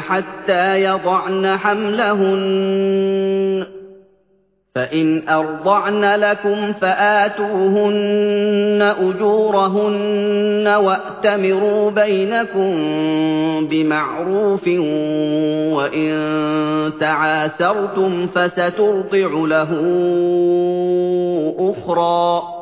حَتَّىٰ يَضَعْنَ حَمْلَهُنَّ. فَإِنْ أَرْضَعْنَ لَكُمْ فَآتُوهُنَّ أُجُورَهُنَّ وَأْتَمِرُوا بَيْنَكُم بِمَعْرُوفٍ ۖ. وَإِن تَعَاسَرْتُمْ فَسَتُرْضِعُ لَهُ أُخْرَىٰ.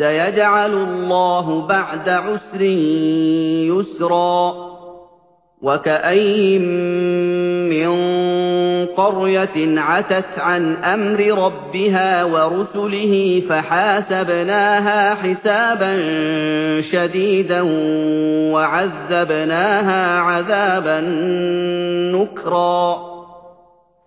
سَيَجْعَلُ اللَّهُ بَعْدَ عُسْرٍ يُسْرًا وَكَأَيِّن مِّن قَرْيَةٍ عَتَتْ عَنْ أَمْرِ رَبِّهَا وَرُسُلِهِ فَحَاسَبْنَاهَا حِسَابًا شَدِيدًا وَعَذَّبْنَاهَا عَذَابًا نُّكْرًا